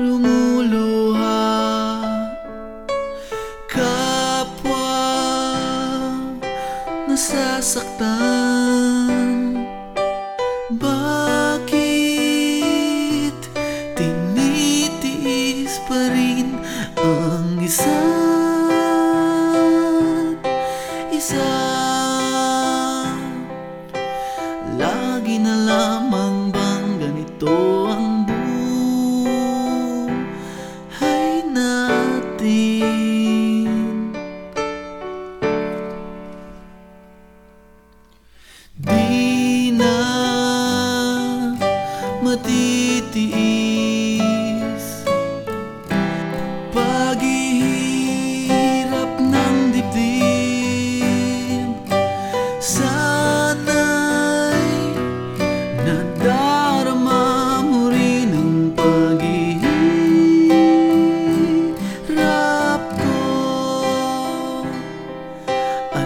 lumuluha Kapwa nasasaktan. Bakit tinitiis pa rin ang isa't isa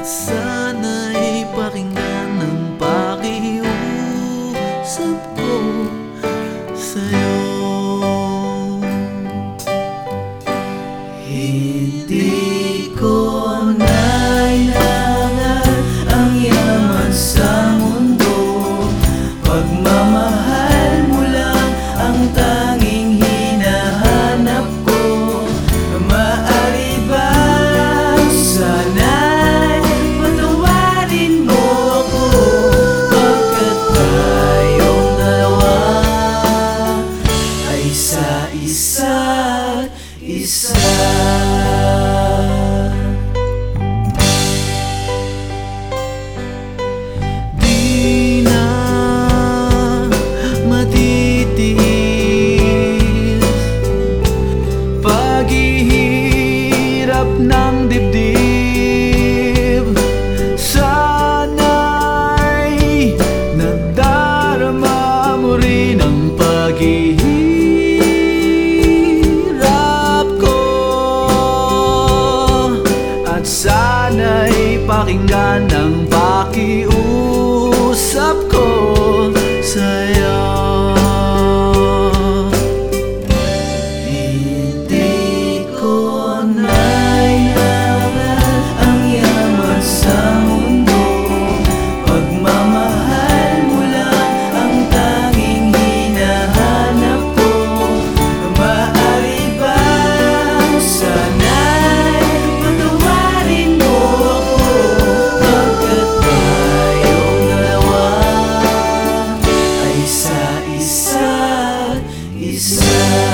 sun. e são. isa, isa, isa.